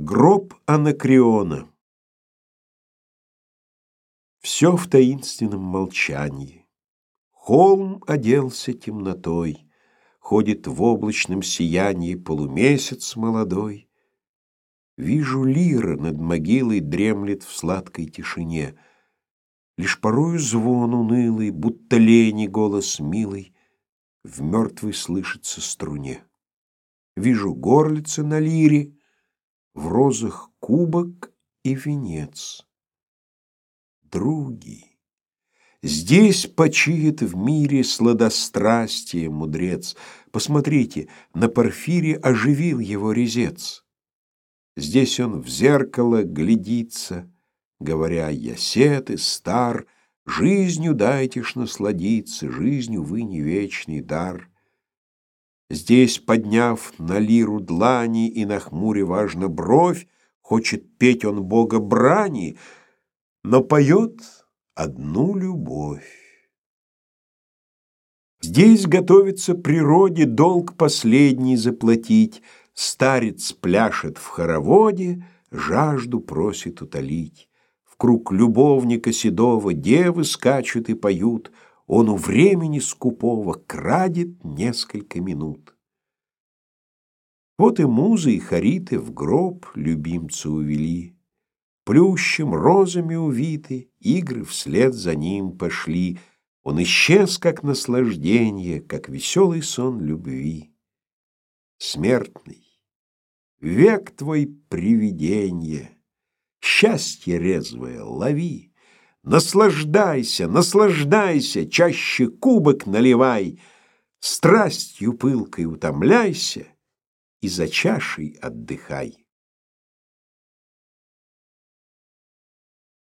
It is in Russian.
Гроб Анакреона Все в таинственном молчании. Холм оделся темнотой, Ходит в облачном сиянии Полумесяц молодой. Вижу, лира над могилой Дремлет в сладкой тишине. Лишь порою звон унылый, Будто лени голос милый, В мертвой слышится струне. Вижу горлицы на лире, в розах кубок и венец. Други, здесь почиет в мире сладострастие мудрец. Посмотрите, на порфире оживил его резец. Здесь он в зеркало глядится, говоря: "Я сед и стар, жизнью дайте ж насладиться, жизнью вы не вечный дар". Здесь, подняв на лиру длани и нахмуря важно бровь, хочет петь он Бога брани, но поет одну любовь. Здесь готовится природе долг последний заплатить, старец пляшет в хороводе, жажду просит утолить. В круг любовника седого девы скачут и поют — он у времени скупого крадет несколько минут. Вот и музы, и хариты в гроб любимца увели. Плющем, розами увиты, игры вслед за ним пошли. Он исчез, как наслаждение, как веселый сон любви. Смертный, век твой привиденье, счастье резвое лови. Наслаждайся, наслаждайся, чаще кубок наливай, Страстью пылкой утомляйся И за чашей отдыхай.